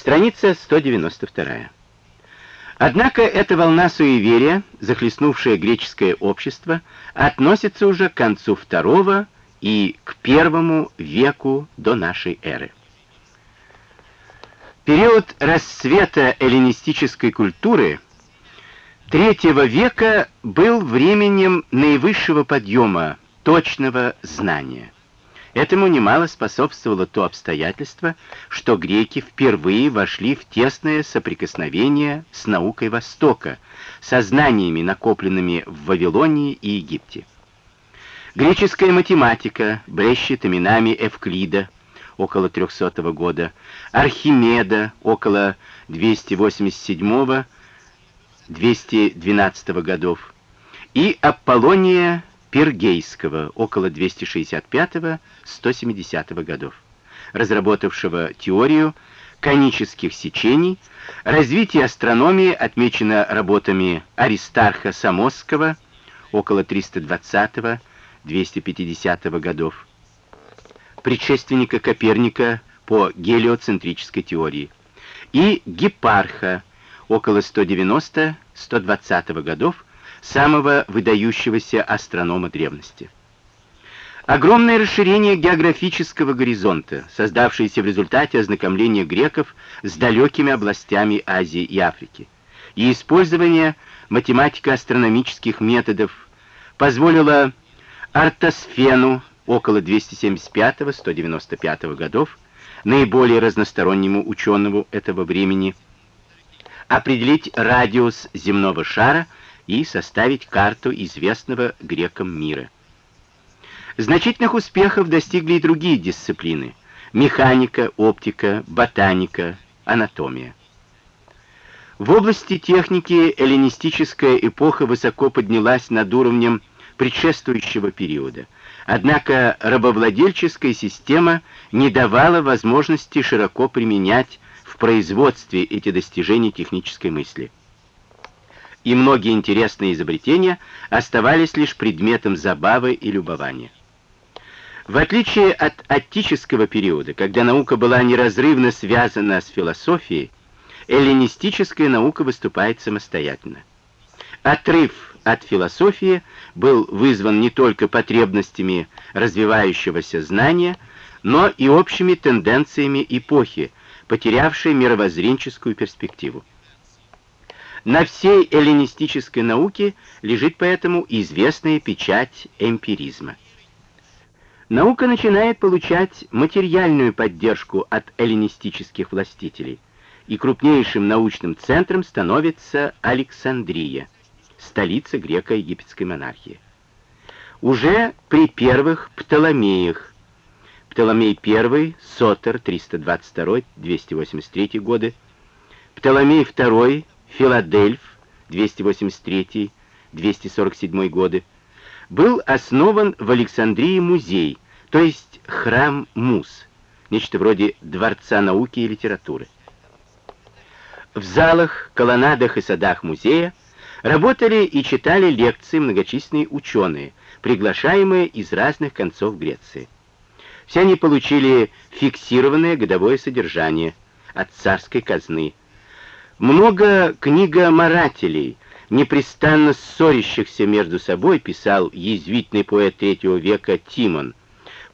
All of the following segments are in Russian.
Страница 192. Однако эта волна суеверия, захлестнувшая греческое общество, относится уже к концу второго и к первому веку до нашей эры. Период расцвета эллинистической культуры третьего века был временем наивысшего подъема точного знания. Этому немало способствовало то обстоятельство, что греки впервые вошли в тесное соприкосновение с наукой Востока, со знаниями, накопленными в Вавилонии и Египте. Греческая математика блещет именами Эвклида, около 300 года, Архимеда, около 287-212 годов, и Аполлония Пергейского, около 265-170 годов, разработавшего теорию конических сечений, развитие астрономии отмечено работами Аристарха Самосского, около 320-250 годов, предшественника Коперника по гелиоцентрической теории, и Гепарха, около 190-120 годов, самого выдающегося астронома древности. Огромное расширение географического горизонта, создавшееся в результате ознакомления греков с далекими областями Азии и Африки, и использование математико-астрономических методов позволило Артосфену около 275-195 годов, наиболее разностороннему ученому этого времени, определить радиус земного шара – и составить карту известного грекам мира. Значительных успехов достигли и другие дисциплины – механика, оптика, ботаника, анатомия. В области техники эллинистическая эпоха высоко поднялась над уровнем предшествующего периода, однако рабовладельческая система не давала возможности широко применять в производстве эти достижения технической мысли и многие интересные изобретения оставались лишь предметом забавы и любования. В отличие от аттического периода, когда наука была неразрывно связана с философией, эллинистическая наука выступает самостоятельно. Отрыв от философии был вызван не только потребностями развивающегося знания, но и общими тенденциями эпохи, потерявшей мировоззренческую перспективу. На всей эллинистической науке лежит поэтому известная печать эмпиризма. Наука начинает получать материальную поддержку от эллинистических властителей, и крупнейшим научным центром становится Александрия, столица греко-египетской монархии. Уже при первых Птоломеях, Птоломей I, Сотер, 322-283 годы, Птоломей II, Филадельф, 283-247 годы, был основан в Александрии музей, то есть храм Мус, нечто вроде Дворца науки и литературы. В залах, колоннадах и садах музея работали и читали лекции многочисленные ученые, приглашаемые из разных концов Греции. Все они получили фиксированное годовое содержание от царской казны, много книгоморателей, непрестанно ссорящихся между собой, писал язвительный поэт третьего века Тимон,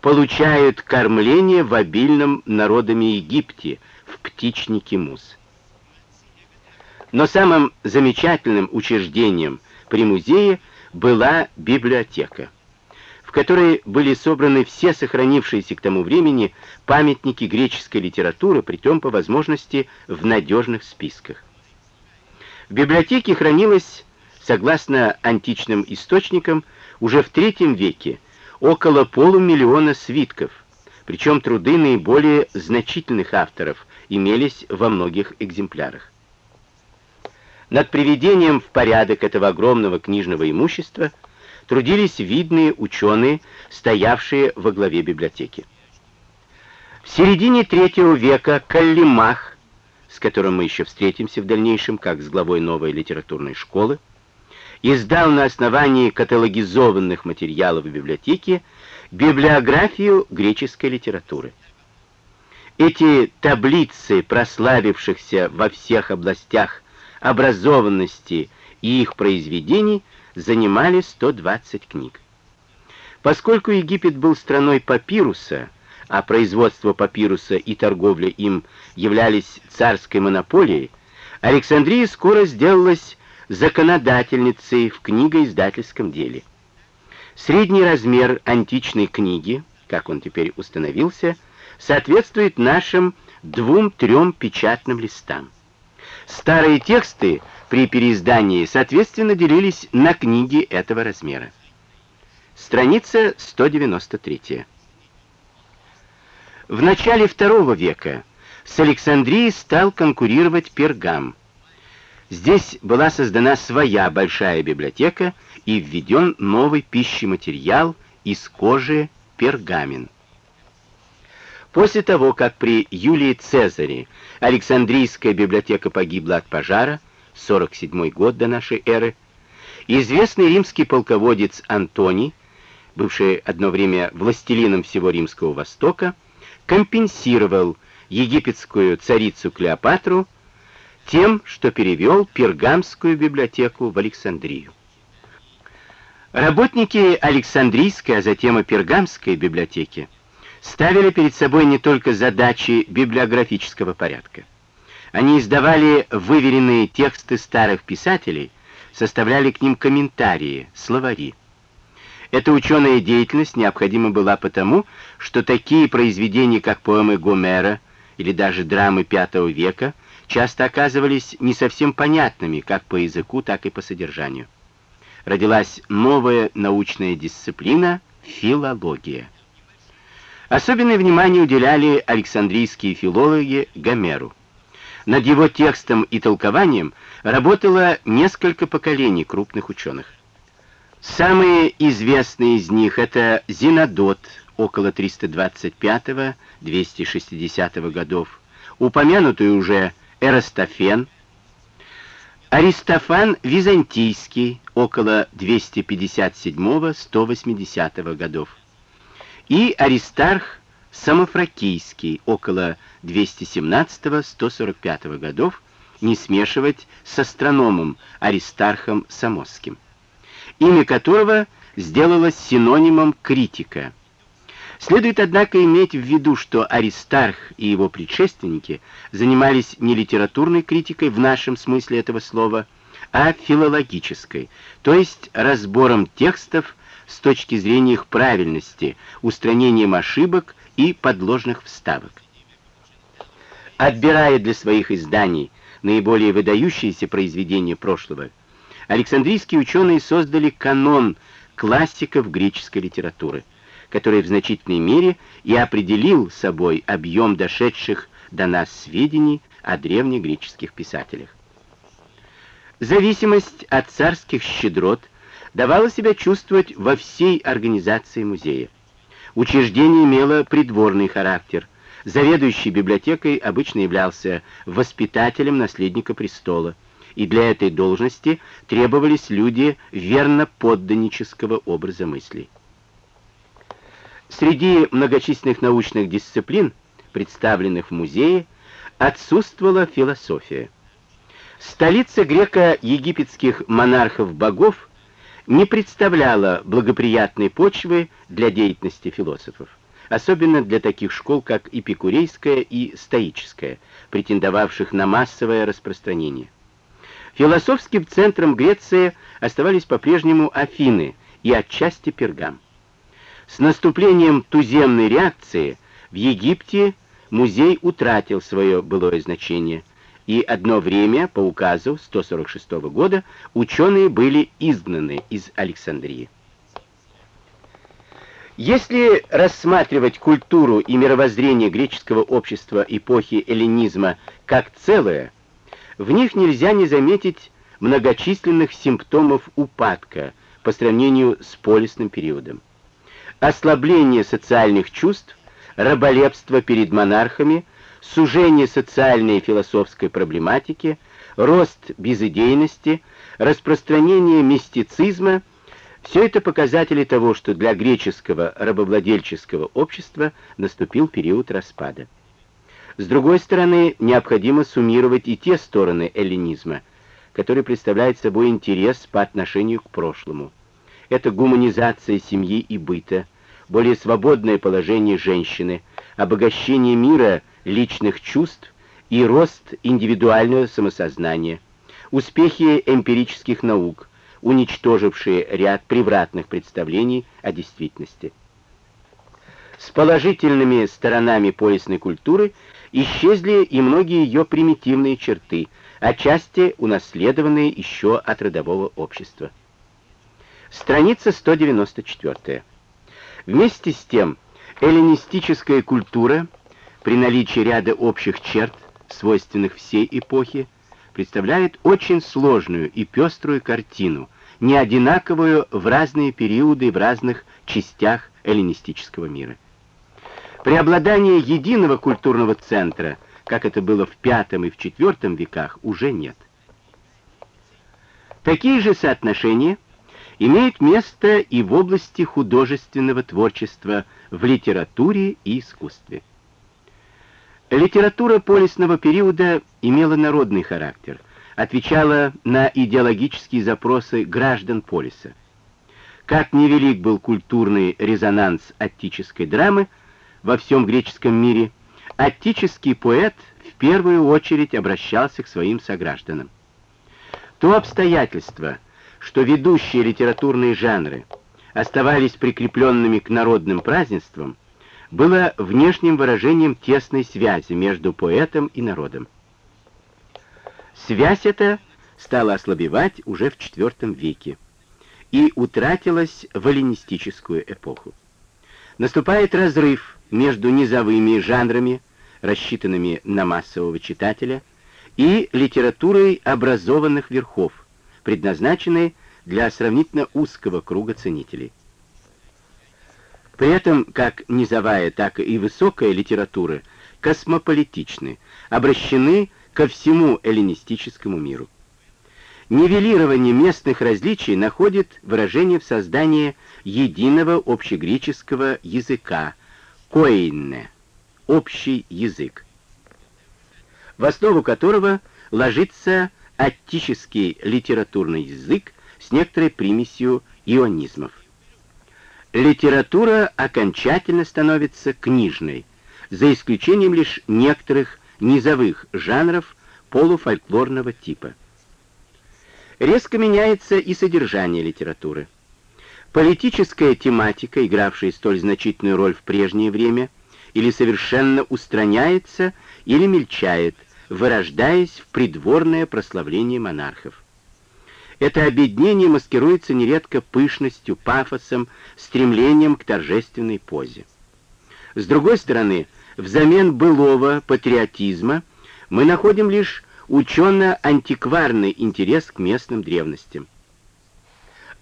получают кормление в обильном народами Египте, в птичнике Мус. Но самым замечательным учреждением при музее была библиотека, в которой были собраны все сохранившиеся к тому времени памятники греческой литературы, притом по возможности в надежных списках. В библиотеке хранилось, согласно античным источникам, уже в III веке около полумиллиона свитков, причем труды наиболее значительных авторов имелись во многих экземплярах. Над приведением в порядок этого огромного книжного имущества трудились видные ученые, стоявшие во главе библиотеки. В середине третьего века Каллимах, с которым мы еще встретимся в дальнейшем, как с главой новой литературной школы, издал на основании каталогизованных материалов в библиотеке библиографию греческой литературы. Эти таблицы, прославившихся во всех областях образованности и их произведений, занимали 120 книг. Поскольку Египет был страной папируса, а производство папируса и торговля им являлись царской монополией, Александрия скоро сделалась законодательницей в книгоиздательском деле. Средний размер античной книги, как он теперь установился, соответствует нашим двум-трем печатным листам. Старые тексты при переиздании, соответственно, делились на книги этого размера. Страница 193. В начале II века с Александрией стал конкурировать Пергам. Здесь была создана своя большая библиотека и введен новый пищематериал из кожи пергамент. После того, как при Юлии Цезаре Александрийская библиотека погибла от пожара, 47 год до нашей эры, известный римский полководец Антоний, бывший одно время властелином всего Римского Востока, компенсировал египетскую царицу Клеопатру тем, что перевел Пергамскую библиотеку в Александрию. Работники Александрийской, а затем и Пергамской библиотеки ставили перед собой не только задачи библиографического порядка. Они издавали выверенные тексты старых писателей, составляли к ним комментарии, словари. Эта ученая деятельность необходима была потому, что такие произведения, как поэмы Гомера или даже драмы V века, часто оказывались не совсем понятными как по языку, так и по содержанию. Родилась новая научная дисциплина — филология. Особенное внимание уделяли александрийские филологи Гомеру. Над его текстом и толкованием работало несколько поколений крупных ученых. Самые известные из них это Зинодот около 325-260 годов, упомянутый уже Эрастофен, Аристофан Византийский около 257-180 годов и Аристарх Самофракийский около 217-145 годов, не смешивать с астрономом Аристархом Самосским имя которого сделалось синонимом критика. Следует, однако, иметь в виду, что Аристарх и его предшественники занимались не литературной критикой в нашем смысле этого слова, а филологической, то есть разбором текстов с точки зрения их правильности, устранением ошибок и подложных вставок. Отбирая для своих изданий наиболее выдающиеся произведения прошлого, Александрийские ученые создали канон классиков греческой литературы, который в значительной мере и определил собой объем дошедших до нас сведений о древнегреческих писателях. Зависимость от царских щедрот давала себя чувствовать во всей организации музея. Учреждение имело придворный характер. Заведующий библиотекой обычно являлся воспитателем наследника престола, и для этой должности требовались люди верно подданнического образа мыслей. Среди многочисленных научных дисциплин, представленных в музее, отсутствовала философия. Столица греко-египетских монархов-богов не представляла благоприятной почвы для деятельности философов, особенно для таких школ, как эпикурейская и стоическая, претендовавших на массовое распространение. Философским центром Греции оставались по-прежнему Афины и отчасти Пергам. С наступлением туземной реакции в Египте музей утратил свое былое значение, и одно время, по указу 146 года, ученые были изгнаны из Александрии. Если рассматривать культуру и мировоззрение греческого общества эпохи эллинизма как целое, в них нельзя не заметить многочисленных симптомов упадка по сравнению с полисным периодом. Ослабление социальных чувств, раболепство перед монархами, сужение социальной и философской проблематики, рост безыдейности, распространение мистицизма – все это показатели того, что для греческого рабовладельческого общества наступил период распада. С другой стороны, необходимо суммировать и те стороны эллинизма, которые представляют собой интерес по отношению к прошлому. Это гуманизация семьи и быта, более свободное положение женщины, обогащение мира личных чувств и рост индивидуального самосознания, успехи эмпирических наук, уничтожившие ряд превратных представлений о действительности. С положительными сторонами поясной культуры исчезли и многие ее примитивные черты, отчасти унаследованные еще от родового общества. Страница 194. Вместе с тем, эллинистическая культура, при наличии ряда общих черт, свойственных всей эпохе, представляет очень сложную и пеструю картину, не одинаковую в разные периоды в разных частях эллинистического мира. Преобладания единого культурного центра, как это было в V и в IV веках, уже нет. Такие же соотношения имеют место и в области художественного творчества в литературе и искусстве. Литература полисного периода имела народный характер, отвечала на идеологические запросы граждан полиса. Как невелик был культурный резонанс аттической драмы, во всем греческом мире, аттический поэт в первую очередь обращался к своим согражданам. То обстоятельство, что ведущие литературные жанры оставались прикрепленными к народным празднествам, было внешним выражением тесной связи между поэтом и народом. Связь эта стала ослабевать уже в IV веке и утратилась в эллинистическую эпоху. Наступает разрыв между низовыми жанрами, рассчитанными на массового читателя, и литературой образованных верхов, предназначенной для сравнительно узкого круга ценителей. При этом как низовая, так и высокая литература космополитичны, обращены ко всему эллинистическому миру. Нивелирование местных различий находит выражение в создании единого общегреческого языка – коинне — общий язык, в основу которого ложится аттический литературный язык с некоторой примесью ионизмов. Литература окончательно становится книжной, за исключением лишь некоторых низовых жанров полуфольклорного типа. Резко меняется и содержание литературы. Политическая тематика, игравшая столь значительную роль в прежнее время, или совершенно устраняется, или мельчает, вырождаясь в придворное прославление монархов. Это обеднение маскируется нередко пышностью, пафосом, стремлением к торжественной позе. С другой стороны, взамен былого патриотизма мы находим лишь учено-антикварный интерес к местным древностям.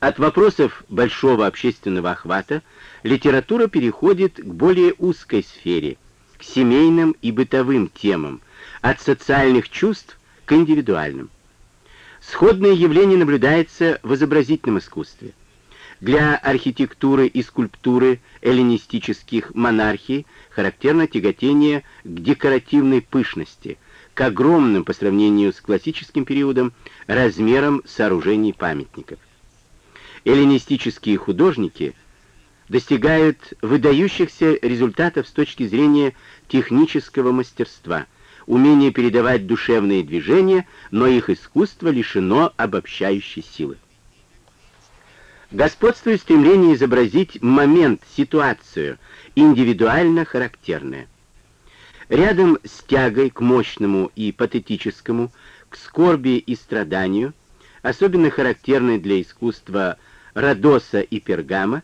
От вопросов большого общественного охвата литература переходит к более узкой сфере, к семейным и бытовым темам, от социальных чувств к индивидуальным. Сходное явление наблюдается в изобразительном искусстве. Для архитектуры и скульптуры эллинистических монархий характерно тяготение к декоративной пышности, к огромным по сравнению с классическим периодом размерам сооружений памятников эллинистические художники достигают выдающихся результатов с точки зрения технического мастерства, умения передавать душевные движения, но их искусство лишено обобщающей силы. Господствует стремление изобразить момент, ситуацию, индивидуально характерное. Рядом с тягой к мощному и патетическому, к скорби и страданию, особенно характерной для искусства Родоса и Пергама,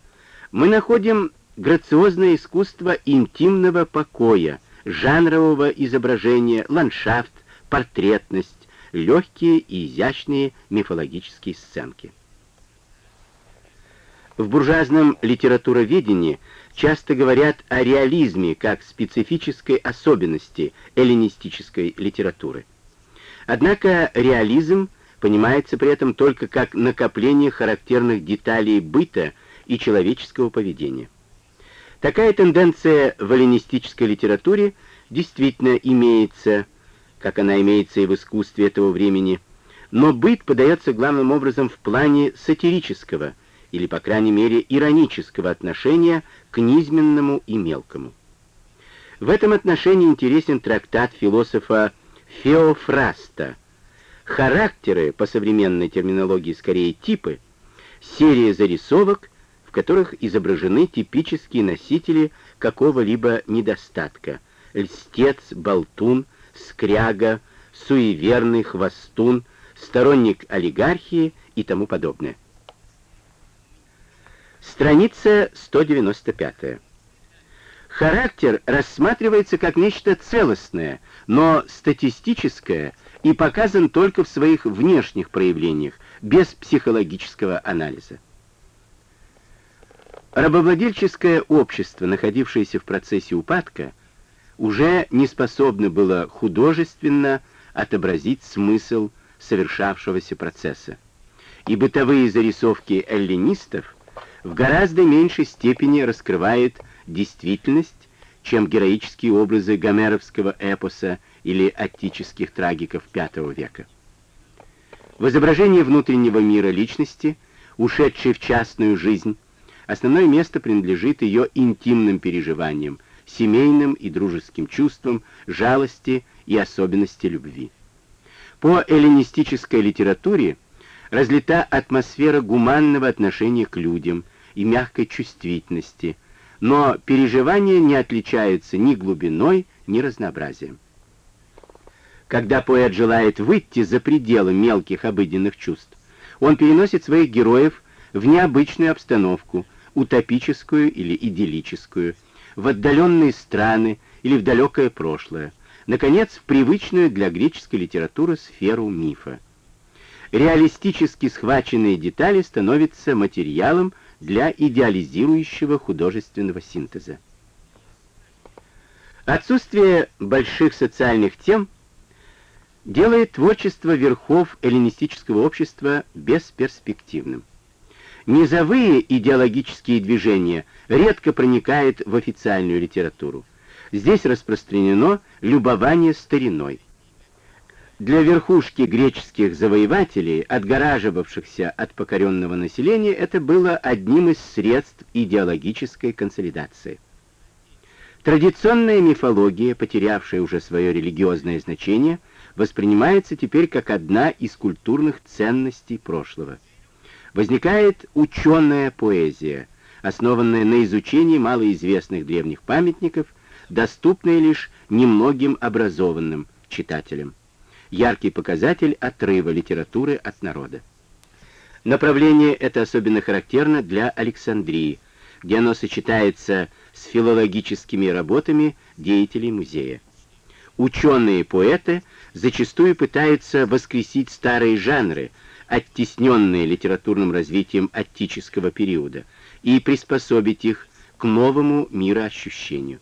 мы находим грациозное искусство интимного покоя, жанрового изображения, ландшафт, портретность, легкие и изящные мифологические сценки. В буржуазном литературоведении часто говорят о реализме как специфической особенности эллинистической литературы. Однако реализм – понимается при этом только как накопление характерных деталей быта и человеческого поведения. Такая тенденция в эллинистической литературе действительно имеется, как она имеется и в искусстве этого времени, но быт подается главным образом в плане сатирического, или, по крайней мере, иронического отношения к низменному и мелкому. В этом отношении интересен трактат философа Феофраста «Характеры, по современной терминологии скорее типы», серия зарисовок, в которых изображены типические носители какого-либо недостатка — льстец, болтун, скряга, суеверный, хвостун, сторонник олигархии и тому подобное. Страница 195. Характер рассматривается как нечто целостное, но статистическое и показан только в своих внешних проявлениях, без психологического анализа. Рабовладельческое общество, находившееся в процессе упадка, уже не способно было художественно отобразить смысл совершавшегося процесса, и бытовые зарисовки эллинистов в гораздо меньшей степени раскрывают действительность, чем героические образы гомеровского эпоса или аттических трагиков V века. В изображении внутреннего мира личности, ушедшей в частную жизнь, основное место принадлежит ее интимным переживаниям, семейным и дружеским чувствам, жалости и особенности любви. По эллинистической литературе разлита атмосфера гуманного отношения к людям и мягкой чувствительности, но переживания не отличаются ни глубиной, ни разнообразием. Когда поэт желает выйти за пределы мелких обыденных чувств, он переносит своих героев в необычную обстановку, утопическую или идиллическую, в отдаленные страны или в далекое прошлое, наконец, в привычную для греческой литературы сферу мифа. Реалистически схваченные детали становятся материалом для идеализирующего художественного синтеза. Отсутствие больших социальных тем делает творчество верхов эллинистического общества бесперспективным. Низовые идеологические движения редко проникают в официальную литературу. Здесь распространено любование стариной. Для верхушки греческих завоевателей, отгораживавшихся от покоренного населения, это было одним из средств идеологической консолидации. Традиционная мифология, потерявшая уже свое религиозное значение, воспринимается теперь как одна из культурных ценностей прошлого. Возникает ученая поэзия, основанная на изучении малоизвестных древних памятников, доступная лишь немногим образованным читателям яркий показатель отрыва литературы от народа. Направление это особенно характерно для Александрии, где оно сочетается с филологическими работами деятелей музея. Ученые-поэты зачастую пытаются воскресить старые жанры, оттесненные литературным развитием аттического периода, и приспособить их к новому мироощущению.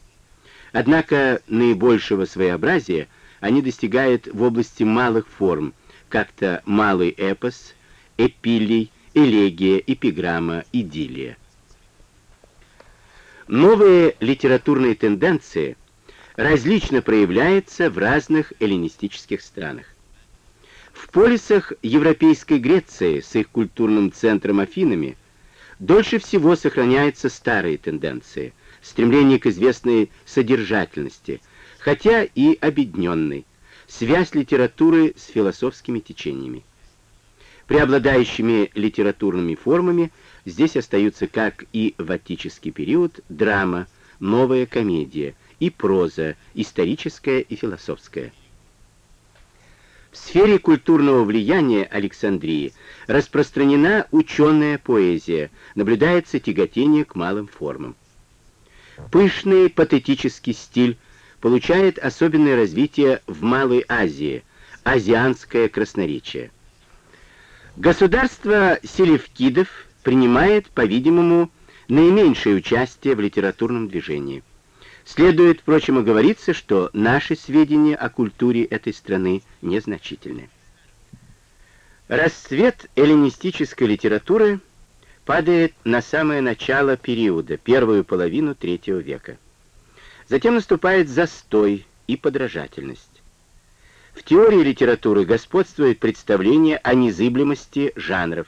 Однако наибольшего своеобразия они достигают в области малых форм, как-то малый эпос, эпилий, элегия, эпиграмма, идиллия. Новые литературные тенденции различно проявляются в разных эллинистических странах. В полисах Европейской Греции с их культурным центром Афинами дольше всего сохраняются старые тенденции, стремление к известной содержательности – хотя и обедненный, связь литературы с философскими течениями. Преобладающими литературными формами здесь остаются, как и в аттический период, драма, новая комедия и проза, историческая и философская. В сфере культурного влияния Александрии распространена ученая поэзия, наблюдается тяготение к малым формам. Пышный патетический стиль получает особенное развитие в Малой Азии, азианское красноречие. Государство селевкидов принимает, по-видимому, наименьшее участие в литературном движении. Следует, впрочем, оговориться, что наши сведения о культуре этой страны незначительны. Расцвет эллинистической литературы падает на самое начало периода, первую половину третьего века. Затем наступает застой, и подражательность. В теории литературы господствует представление о незыблемости жанров,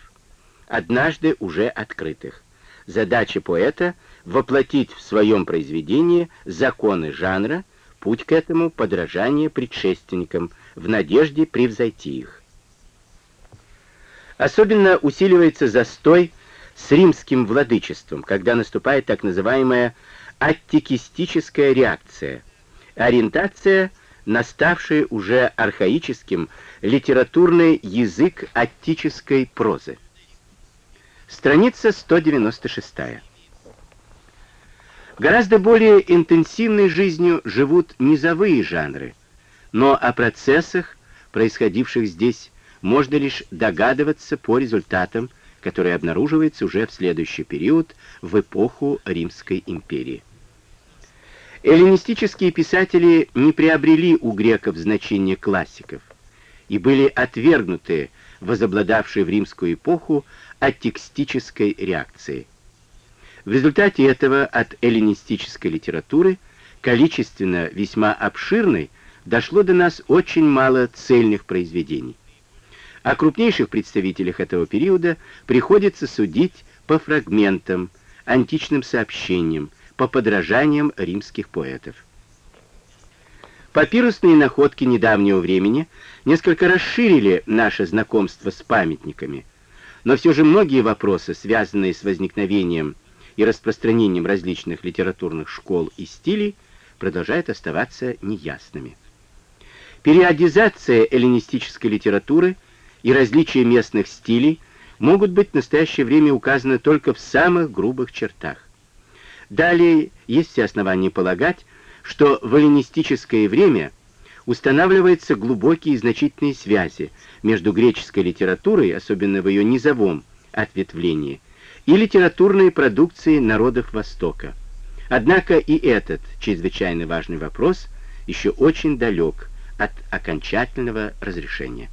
однажды уже открытых. Задача поэта — воплотить в своем произведении законы жанра, путь к этому — подражание предшественникам, в надежде превзойти их. Особенно усиливается застой с римским владычеством, когда наступает так называемая аттикистическая реакция, ориентация на ставший уже архаическим литературный язык аттической прозы. Страница 196. Гораздо более интенсивной жизнью живут низовые жанры, но о процессах, происходивших здесь, можно лишь догадываться по результатам который обнаруживается уже в следующий период, в эпоху Римской империи. Эллинистические писатели не приобрели у греков значение классиков и были отвергнуты возобладавшей в римскую эпоху аттекстической реакцией. В результате этого от эллинистической литературы, количественно весьма обширной, дошло до нас очень мало цельных произведений. О крупнейших представителях этого периода приходится судить по фрагментам, античным сообщениям, по подражаниям римских поэтов. Папирусные находки недавнего времени несколько расширили наше знакомство с памятниками, но все же многие вопросы, связанные с возникновением и распространением различных литературных школ и стилей, продолжают оставаться неясными. Периодизация эллинистической литературы – и различия местных стилей могут быть в настоящее время указаны только в самых грубых чертах. Далее есть все основания полагать, что в эллинистическое время устанавливаются глубокие и значительные связи между греческой литературой, особенно в ее низовом ответвлении, и литературной продукцией народов Востока. Однако и этот чрезвычайно важный вопрос еще очень далек от окончательного разрешения.